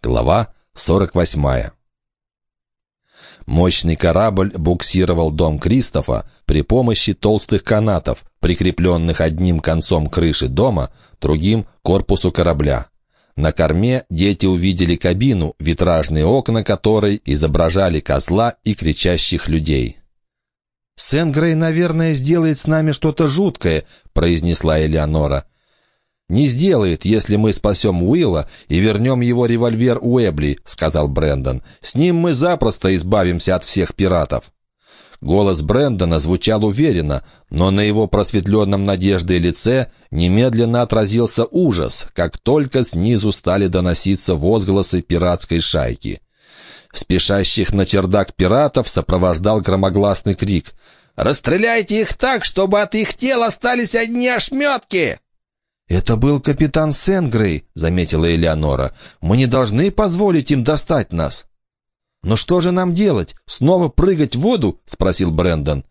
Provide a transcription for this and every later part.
Глава 48. Мощный корабль буксировал дом Кристофа при помощи толстых канатов, прикрепленных одним концом крыши дома, другим — корпусу корабля. На корме дети увидели кабину, витражные окна которой изображали козла и кричащих людей. «Сен-Грей, наверное, сделает с нами что-то жуткое», — произнесла Элеонора. «Не сделает, если мы спасем Уилла и вернем его револьвер Уэбли», — сказал Брэндон. «С ним мы запросто избавимся от всех пиратов». Голос Брэндона звучал уверенно, но на его просветленном надеждой лице немедленно отразился ужас, как только снизу стали доноситься возгласы пиратской шайки. Спешащих на чердак пиратов сопровождал громогласный крик. «Расстреляйте их так, чтобы от их тел остались одни ошметки!» «Это был капитан Сенгрей», — заметила Элеонора. «Мы не должны позволить им достать нас». «Но что же нам делать? Снова прыгать в воду?» — спросил Брэндон.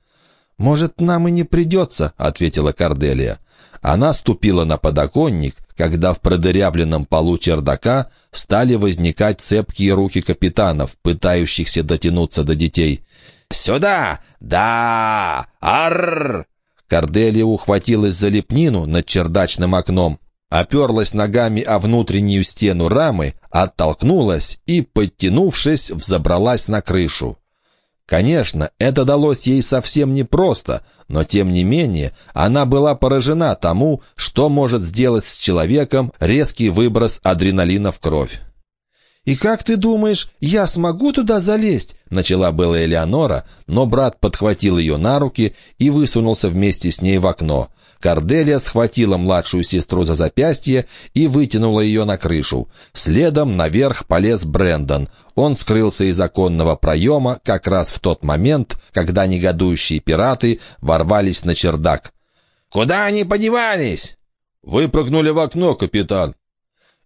«Может, нам и не придется», — ответила Карделия. Она ступила на подоконник, когда в продырявленном полу чердака стали возникать цепкие руки капитанов, пытающихся дотянуться до детей. «Сюда! Да! Арр!» Корделия ухватилась за лепнину над чердачным окном, оперлась ногами о внутреннюю стену рамы, оттолкнулась и, подтянувшись, взобралась на крышу. Конечно, это далось ей совсем непросто, но тем не менее она была поражена тому, что может сделать с человеком резкий выброс адреналина в кровь. «И как ты думаешь, я смогу туда залезть?» — начала была Элеонора, но брат подхватил ее на руки и высунулся вместе с ней в окно. Корделия схватила младшую сестру за запястье и вытянула ее на крышу. Следом наверх полез Брендон. Он скрылся из оконного проема как раз в тот момент, когда негодующие пираты ворвались на чердак. «Куда они подевались?» «Выпрыгнули в окно, капитан»,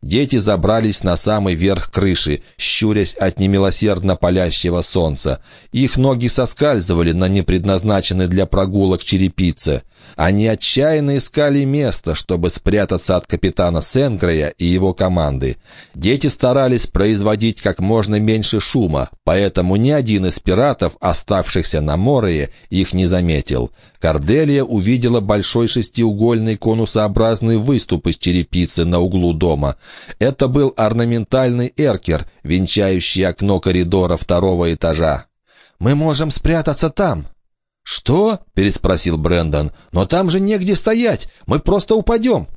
Дети забрались на самый верх крыши, щурясь от немилосердно палящего солнца. Их ноги соскальзывали на непредназначенной для прогулок черепице. Они отчаянно искали место, чтобы спрятаться от капитана Сенгрея и его команды. Дети старались производить как можно меньше шума, поэтому ни один из пиратов, оставшихся на море, их не заметил. Корделия увидела большой шестиугольный конусообразный выступ из черепицы на углу дома. Это был орнаментальный эркер, венчающий окно коридора второго этажа. «Мы можем спрятаться там». «Что?» — переспросил Брэндон. «Но там же негде стоять. Мы просто упадем».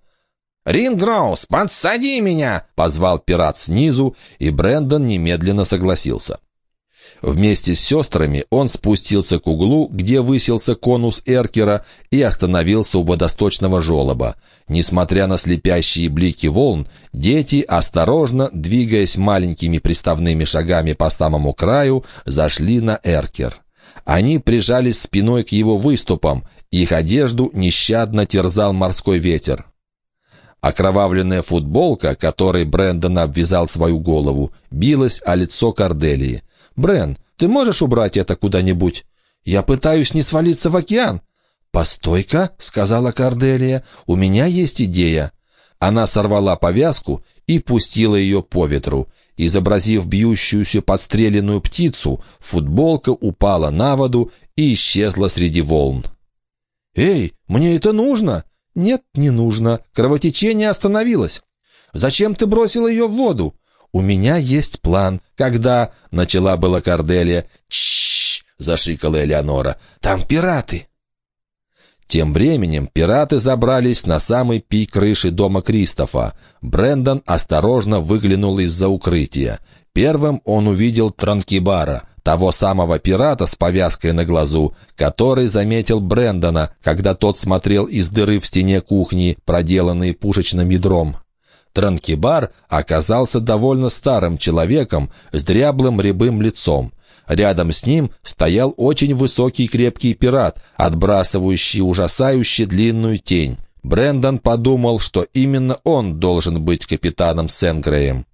«Ринграус, подсади меня!» — позвал пират снизу, и Брэндон немедленно согласился. Вместе с сестрами он спустился к углу, где высился конус Эркера, и остановился у водосточного желоба. Несмотря на слепящие блики волн, дети, осторожно, двигаясь маленькими приставными шагами по самому краю, зашли на Эркер. Они прижались спиной к его выступам, их одежду нещадно терзал морской ветер. Окровавленная футболка, которой Брэндон обвязал свою голову, билась о лицо Корделии. «Брен, ты можешь убрать это куда-нибудь? Я пытаюсь не свалиться в океан». «Постой-ка», — сказала Корделия, — «у меня есть идея». Она сорвала повязку и пустила ее по ветру. Изобразив бьющуюся подстреленную птицу, футболка упала на воду и исчезла среди волн. «Эй, мне это нужно?» «Нет, не нужно. Кровотечение остановилось». «Зачем ты бросил ее в воду?» «У меня есть план. Когда...» — начала была Корделия. «Чш!» — зашикала Элеонора. «Там пираты!» Тем временем пираты забрались на самый пик крыши дома Кристофа. Брендон осторожно выглянул из-за укрытия. Первым он увидел Транкибара, того самого пирата с повязкой на глазу, который заметил Брендона, когда тот смотрел из дыры в стене кухни, проделанной пушечным ядром. Транкибар оказался довольно старым человеком с дряблым рябым лицом. Рядом с ним стоял очень высокий крепкий пират, отбрасывающий ужасающе длинную тень. Брендон подумал, что именно он должен быть капитаном Сенгреем.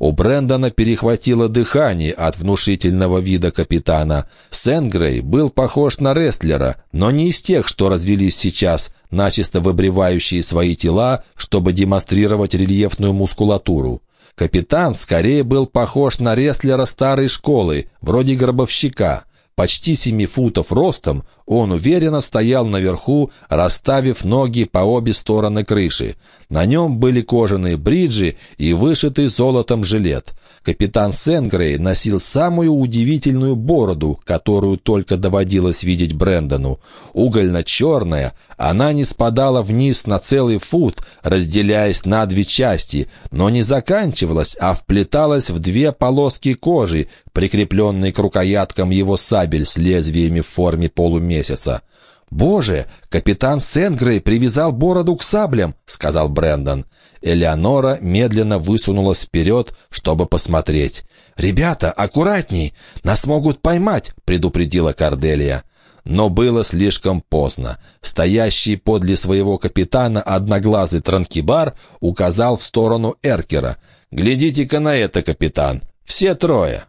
У Брэндона перехватило дыхание от внушительного вида капитана. Сенгрей был похож на рестлера, но не из тех, что развелись сейчас, начисто выбривающие свои тела, чтобы демонстрировать рельефную мускулатуру. Капитан скорее был похож на рестлера старой школы, вроде гробовщика. Почти семи футов ростом, он уверенно стоял наверху, расставив ноги по обе стороны крыши. На нем были кожаные бриджи и вышитый золотом жилет. Капитан Сенгрей носил самую удивительную бороду, которую только доводилось видеть Брэндону. Угольно-черная, она не спадала вниз на целый фут, разделяясь на две части, но не заканчивалась, а вплеталась в две полоски кожи, прикрепленные к рукояткам его сабель с лезвиями в форме полумесяца. «Боже, капитан Сенгрей привязал бороду к саблям», — сказал Брэндон. Элеонора медленно высунулась вперед, чтобы посмотреть. «Ребята, аккуратней! Нас могут поймать!» — предупредила Корделия. Но было слишком поздно. Стоящий подле своего капитана одноглазый транкибар указал в сторону Эркера. «Глядите-ка на это, капитан! Все трое!»